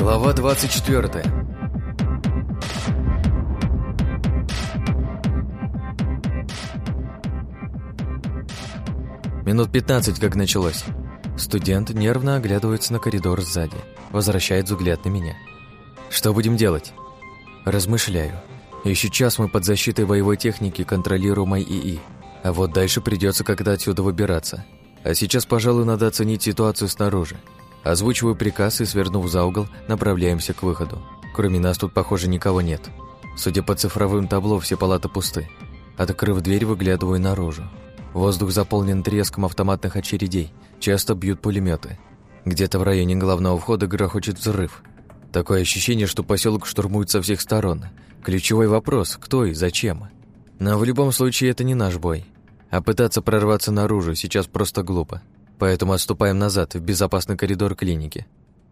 Глава 24 Минут 15, как началось. Студент нервно оглядывается на коридор сзади, возвращает взгляд на меня. Что будем делать? Размышляю. Еще час мы под защитой боевой техники контролируемой ИИ, а вот дальше придется как-то отсюда выбираться. А сейчас, пожалуй, надо оценить ситуацию снаружи. Озвучиваю приказ и, свернув за угол, направляемся к выходу. Кроме нас тут, похоже, никого нет. Судя по цифровым табло, все палаты пусты. Открыв дверь, выглядываю наружу. Воздух заполнен треском автоматных очередей, часто бьют пулеметы. Где-то в районе главного входа грохочет взрыв. Такое ощущение, что поселок штурмуют со всех сторон. Ключевой вопрос – кто и зачем? Но в любом случае это не наш бой. А пытаться прорваться наружу сейчас просто глупо. Поэтому отступаем назад, в безопасный коридор клиники.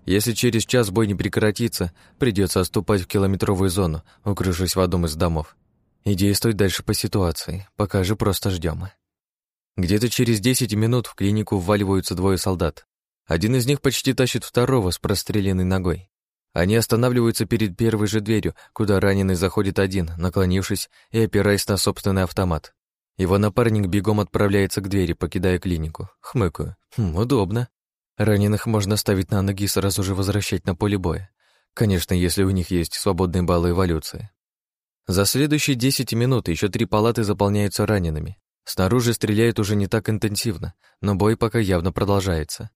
Если через час бой не прекратится, придется отступать в километровую зону, укрывшись в одном из домов. И действовать дальше по ситуации, пока же просто ждем. Где-то через 10 минут в клинику вваливаются двое солдат. Один из них почти тащит второго с простреленной ногой. Они останавливаются перед первой же дверью, куда раненый заходит один, наклонившись и опираясь на собственный автомат. Его напарник бегом отправляется к двери, покидая клинику. Хмыкаю. Хм, удобно. Раненых можно ставить на ноги и сразу же возвращать на поле боя. Конечно, если у них есть свободные баллы эволюции. За следующие 10 минут еще три палаты заполняются ранеными. Снаружи стреляют уже не так интенсивно, но бой пока явно продолжается.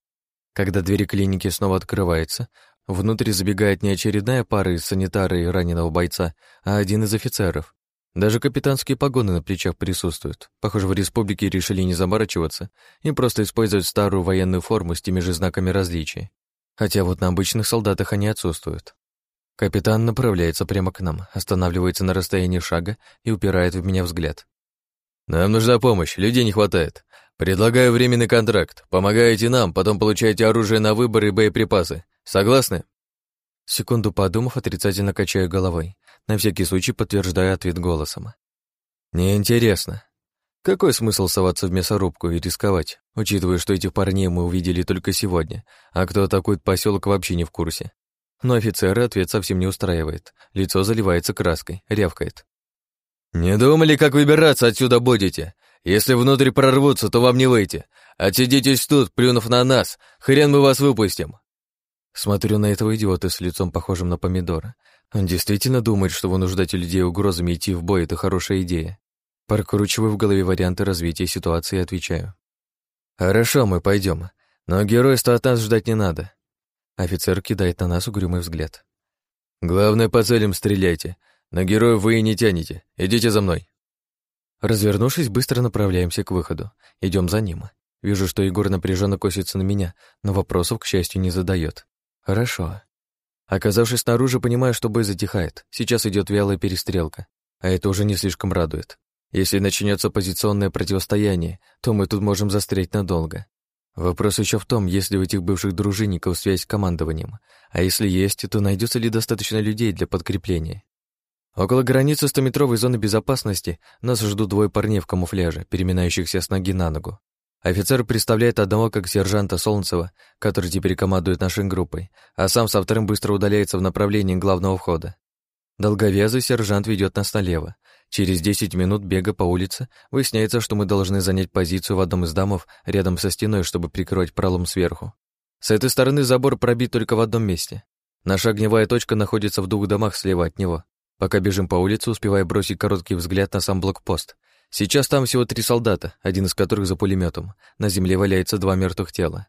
Когда двери клиники снова открываются, внутрь забегает не очередная пара из санитара и раненого бойца, а один из офицеров. Даже капитанские погоны на плечах присутствуют. Похоже, в республике решили не заморачиваться и просто использовать старую военную форму с теми же знаками различия. Хотя вот на обычных солдатах они отсутствуют. Капитан направляется прямо к нам, останавливается на расстоянии шага и упирает в меня взгляд. «Нам нужна помощь, людей не хватает. Предлагаю временный контракт. Помогаете нам, потом получаете оружие на выбор и боеприпасы. Согласны?» Секунду подумав, отрицательно качаю головой. На всякий случай подтверждаю ответ голосом. «Неинтересно. Какой смысл соваться в мясорубку и рисковать, учитывая, что этих парней мы увидели только сегодня, а кто атакует поселок вообще не в курсе?» Но офицера ответ совсем не устраивает. Лицо заливается краской, рявкает. «Не думали, как выбираться отсюда будете? Если внутрь прорвутся, то вам не выйти. Отсидитесь тут, плюнув на нас, хрен мы вас выпустим». Смотрю на этого идиота с лицом похожим на помидора. Он действительно думает, что вынуждать людей угрозами идти в бой — это хорошая идея. Прокручиваю в голове варианты развития ситуации и отвечаю. «Хорошо, мы пойдем, но геройства от нас ждать не надо». Офицер кидает на нас угрюмый взгляд. «Главное, по целям стреляйте. На героя вы и не тянете. Идите за мной». Развернувшись, быстро направляемся к выходу. Идем за ним. Вижу, что Егор напряженно косится на меня, но вопросов, к счастью, не задает. Хорошо. Оказавшись снаружи, понимаю, что бой затихает. Сейчас идет вялая перестрелка, а это уже не слишком радует. Если начнется позиционное противостояние, то мы тут можем застрять надолго. Вопрос еще в том, есть ли у этих бывших дружинников связь с командованием, а если есть, то найдется ли достаточно людей для подкрепления. Около границы стометровой зоны безопасности нас ждут двое парней в камуфляже, переминающихся с ноги на ногу. Офицер представляет одного как сержанта Солнцева, который теперь командует нашей группой, а сам со вторым быстро удаляется в направлении главного входа. Долговязый сержант ведет нас налево. Через 10 минут бега по улице выясняется, что мы должны занять позицию в одном из домов рядом со стеной, чтобы прикрыть пролом сверху. С этой стороны забор пробит только в одном месте. Наша огневая точка находится в двух домах слева от него. Пока бежим по улице, успевая бросить короткий взгляд на сам блокпост — Сейчас там всего три солдата, один из которых за пулеметом. На земле валяется два мертвых тела.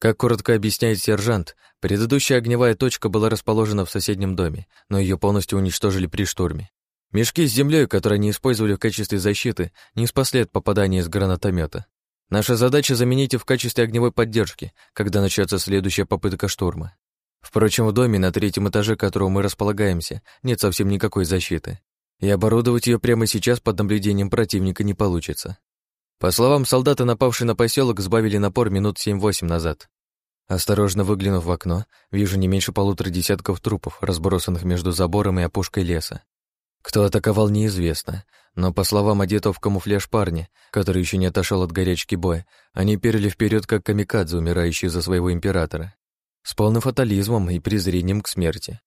Как коротко объясняет сержант, предыдущая огневая точка была расположена в соседнем доме, но ее полностью уничтожили при штурме. Мешки с землей, которые они использовали в качестве защиты, не спасли от попадания из гранатомета. Наша задача заменить их в качестве огневой поддержки, когда начнется следующая попытка штурма. Впрочем, в доме, на третьем этаже которого мы располагаемся, нет совсем никакой защиты и оборудовать ее прямо сейчас под наблюдением противника не получится. По словам солдата, напавшие на поселок сбавили напор минут 7-8 назад. Осторожно выглянув в окно, вижу не меньше полутора десятков трупов, разбросанных между забором и опушкой леса. Кто атаковал, неизвестно, но, по словам одетого в камуфляж парня, который еще не отошел от горячки боя, они перли вперед как камикадзе, умирающие за своего императора. с полным фатализмом и презрением к смерти.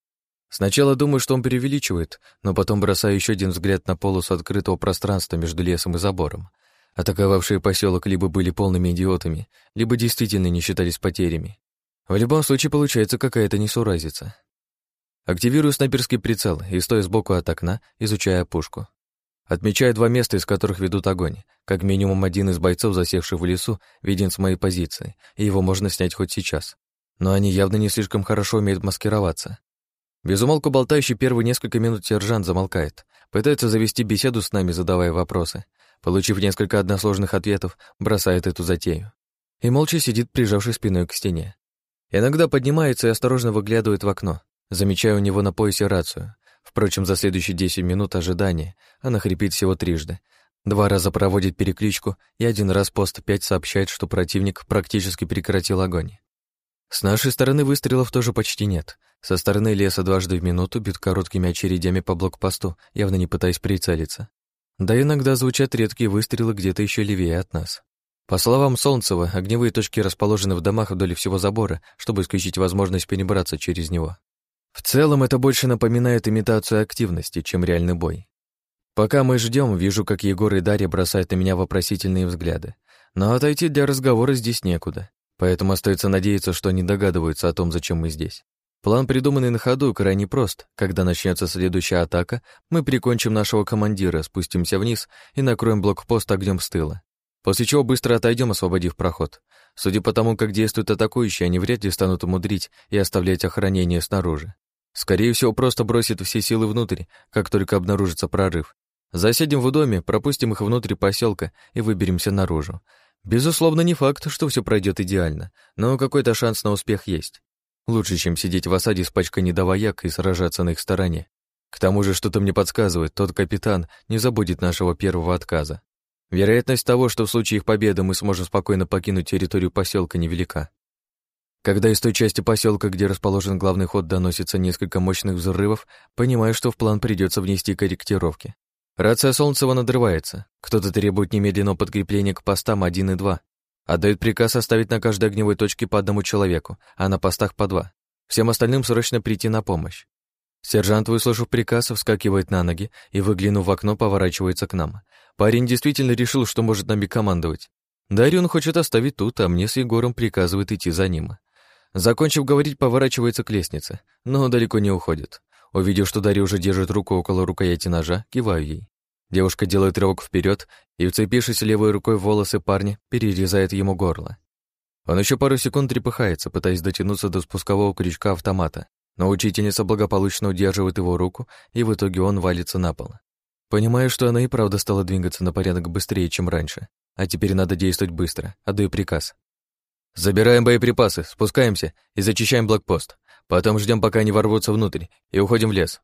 Сначала думаю, что он преувеличивает, но потом бросаю еще один взгляд на полосу открытого пространства между лесом и забором. Атаковавшие поселок либо были полными идиотами, либо действительно не считались потерями. В любом случае получается какая-то несуразица. Активирую снайперский прицел и стою сбоку от окна, изучая пушку. Отмечаю два места, из которых ведут огонь. Как минимум один из бойцов, засевших в лесу, виден с моей позиции, и его можно снять хоть сейчас. Но они явно не слишком хорошо умеют маскироваться. Безумолку болтающий первые несколько минут сержант замолкает, пытается завести беседу с нами, задавая вопросы. Получив несколько односложных ответов, бросает эту затею. И молча сидит, прижавший спиной к стене. Иногда поднимается и осторожно выглядывает в окно. Замечаю у него на поясе рацию. Впрочем, за следующие 10 минут ожидания она хрипит всего трижды. Два раза проводит перекличку, и один раз пост 5 сообщает, что противник практически прекратил огонь. С нашей стороны выстрелов тоже почти нет. Со стороны леса дважды в минуту бьют короткими очередями по блокпосту, явно не пытаясь прицелиться. Да иногда звучат редкие выстрелы где-то еще левее от нас. По словам Солнцева, огневые точки расположены в домах вдоль всего забора, чтобы исключить возможность перебраться через него. В целом это больше напоминает имитацию активности, чем реальный бой. Пока мы ждем, вижу, как Егор и Дарья бросают на меня вопросительные взгляды. Но отойти для разговора здесь некуда, поэтому остается надеяться, что они догадываются о том, зачем мы здесь. План, придуманный на ходу, крайне прост. Когда начнется следующая атака, мы прикончим нашего командира, спустимся вниз и накроем блокпост огнем с тыла. После чего быстро отойдем, освободив проход. Судя по тому, как действуют атакующие, они вряд ли станут умудрить и оставлять охранение снаружи. Скорее всего, просто бросит все силы внутрь, как только обнаружится прорыв. Засядем в доме, пропустим их внутрь поселка и выберемся наружу. Безусловно, не факт, что все пройдет идеально, но какой-то шанс на успех есть. Лучше, чем сидеть в осаде с пачкой недовояк и сражаться на их стороне. К тому же что-то мне подсказывает, тот капитан не забудет нашего первого отказа. Вероятность того, что в случае их победы мы сможем спокойно покинуть территорию поселка, невелика. Когда из той части поселка, где расположен главный ход, доносится несколько мощных взрывов, понимаю, что в план придется внести корректировки. Рация Солнцева надрывается. Кто-то требует немедленного подкрепления к постам 1 и 2. Отдает приказ оставить на каждой огневой точке по одному человеку, а на постах по два. Всем остальным срочно прийти на помощь. Сержант, выслушав приказ, вскакивает на ноги и, выглянув в окно, поворачивается к нам. Парень действительно решил, что может нами командовать. Дарью он хочет оставить тут, а мне с Егором приказывает идти за ним. Закончив говорить, поворачивается к лестнице, но далеко не уходит. Увидев, что Дарья уже держит руку около рукояти ножа, киваю ей. Девушка делает рывок вперед и, вцепившись левой рукой в волосы парня, перерезает ему горло. Он еще пару секунд трепыхается, пытаясь дотянуться до спускового крючка автомата, но учительница благополучно удерживает его руку, и в итоге он валится на пол. Понимаю, что она и правда стала двигаться на порядок быстрее, чем раньше, а теперь надо действовать быстро, отдаю приказ. Забираем боеприпасы, спускаемся и зачищаем блокпост. Потом ждем, пока они ворвутся внутрь, и уходим в лес.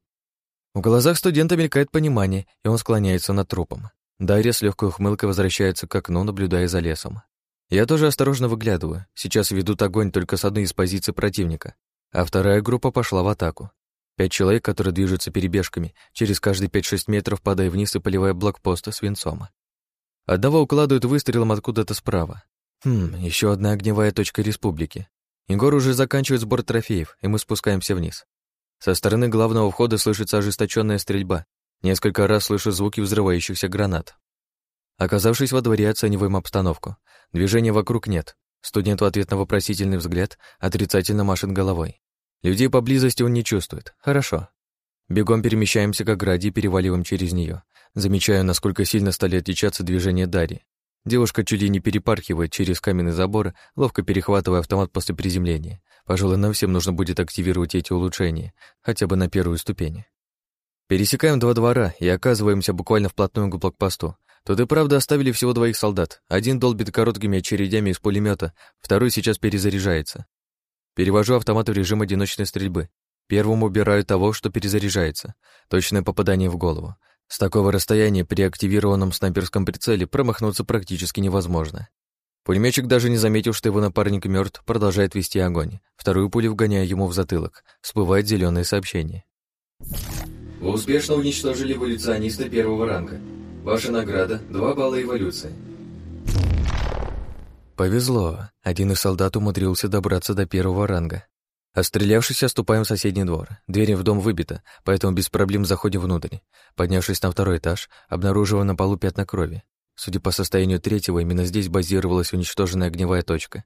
В глазах студента мелькает понимание, и он склоняется над трупом. Дарья с легкой ухмылкой возвращается к окну, наблюдая за лесом. Я тоже осторожно выглядываю. Сейчас ведут огонь только с одной из позиций противника, а вторая группа пошла в атаку. Пять человек, которые движутся перебежками, через каждые 5-6 метров падая вниз и поливая блокпосты свинцом. Одного укладывают выстрелом откуда-то справа, Хм, еще одна огневая точка республики. Егор уже заканчивает сбор трофеев, и мы спускаемся вниз. Со стороны главного входа слышится ожесточенная стрельба. Несколько раз слышу звуки взрывающихся гранат. Оказавшись во дворе, оцениваем обстановку. Движения вокруг нет. Студент в ответ на вопросительный взгляд отрицательно машет головой. Людей поблизости он не чувствует. Хорошо. Бегом перемещаемся к ограде и переваливаем через нее. Замечаю, насколько сильно стали отличаться движения Дарьи. Девушка чуть ли не перепархивает через каменный забор, ловко перехватывая автомат после приземления. Пожалуй, нам всем нужно будет активировать эти улучшения, хотя бы на первую ступень. Пересекаем два двора и оказываемся буквально вплотную к блокпосту. Тут и правда оставили всего двоих солдат. Один долбит короткими очередями из пулемета, второй сейчас перезаряжается. Перевожу автомат в режим одиночной стрельбы. Первому убираю того, что перезаряжается. Точное попадание в голову. С такого расстояния при активированном снайперском прицеле промахнуться практически невозможно. Пулеметчик даже не заметил, что его напарник мертв, продолжает вести огонь. Вторую пулю вгоняя ему в затылок. Всплывает зеленое сообщение. Вы успешно уничтожили эволюциониста первого ранга. Ваша награда – 2 балла эволюции. Повезло. Один из солдат умудрился добраться до первого ранга. Отстрелявшись, оступаем в соседний двор. Дверь в дом выбита, поэтому без проблем заходим внутрь. Поднявшись на второй этаж, обнаруживаем на полу пятна крови. Судя по состоянию третьего, именно здесь базировалась уничтоженная огневая точка.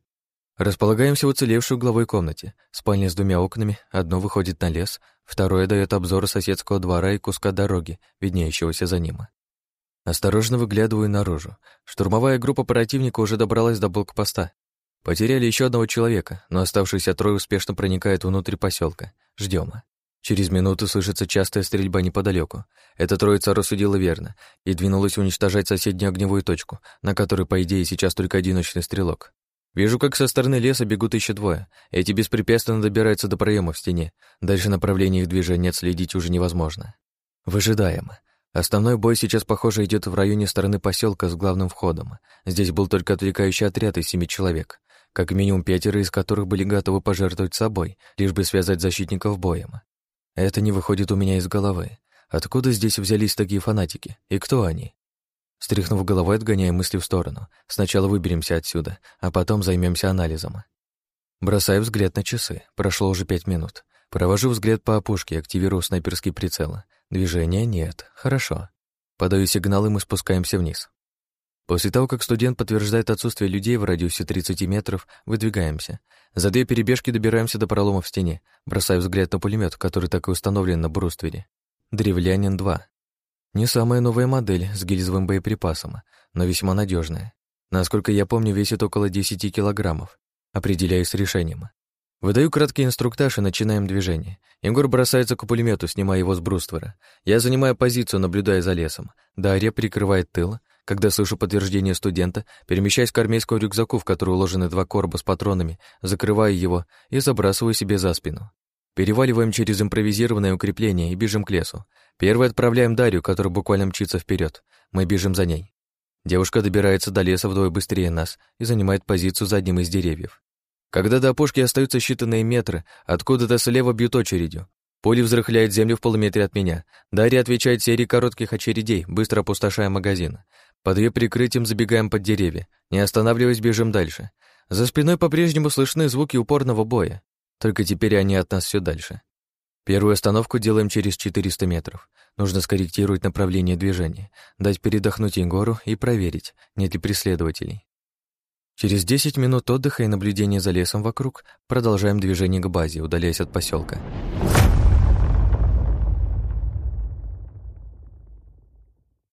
Располагаемся в уцелевшей угловой комнате. Спальня с двумя окнами, одно выходит на лес, второе дает обзор соседского двора и куска дороги, виднеющегося за ним. Осторожно выглядываю наружу. Штурмовая группа противника уже добралась до блокпоста. Потеряли еще одного человека, но оставшиеся трое успешно проникают внутрь поселка. Ждем. Через минуту слышится частая стрельба неподалеку. Эта троица рассудила верно и двинулась уничтожать соседнюю огневую точку, на которой, по идее, сейчас только одиночный стрелок. Вижу, как со стороны леса бегут еще двое. Эти беспрепятственно добираются до проема в стене. Дальше направление их движения отследить уже невозможно. Выжидаем. Основной бой сейчас, похоже, идет в районе стороны поселка с главным входом. Здесь был только отвлекающий отряд из семи человек как минимум пятеро из которых были готовы пожертвовать собой, лишь бы связать защитников боем. Это не выходит у меня из головы. Откуда здесь взялись такие фанатики? И кто они? Стряхнув головой, отгоняя мысли в сторону. Сначала выберемся отсюда, а потом займемся анализом. Бросаю взгляд на часы. Прошло уже пять минут. Провожу взгляд по опушке, активирую снайперский прицел. Движения нет. Хорошо. Подаю сигнал, и мы спускаемся вниз. После того, как студент подтверждает отсутствие людей в радиусе 30 метров, выдвигаемся. За две перебежки добираемся до пролома в стене, бросая взгляд на пулемет, который так и установлен на бруствере. Древлянин-2. Не самая новая модель с гильзовым боеприпасом, но весьма надежная. Насколько я помню, весит около 10 килограммов. Определяюсь решением. Выдаю краткий инструктаж и начинаем движение. Егор бросается к пулемету, снимая его с бруствера. Я занимаю позицию, наблюдая за лесом. Дарья прикрывает тыл, когда слышу подтверждение студента, перемещаюсь к армейскому рюкзаку, в который уложены два короба с патронами, закрываю его и забрасываю себе за спину. Переваливаем через импровизированное укрепление и бежим к лесу. Первый отправляем Дарью, которая буквально мчится вперед. Мы бежим за ней. Девушка добирается до леса вдвое быстрее нас и занимает позицию за одним из деревьев. Когда до опушки остаются считанные метры, откуда-то слева бьют очередью. Пули взрыхляет землю в полуметре от меня. Дарья отвечает серией коротких очередей, быстро опустошая магазин. Под ее прикрытием забегаем под деревья. Не останавливаясь, бежим дальше. За спиной по-прежнему слышны звуки упорного боя. Только теперь они от нас все дальше. Первую остановку делаем через 400 метров. Нужно скорректировать направление движения, дать передохнуть Егору и проверить, нет ли преследователей. Через 10 минут отдыха и наблюдения за лесом вокруг продолжаем движение к базе, удаляясь от поселка.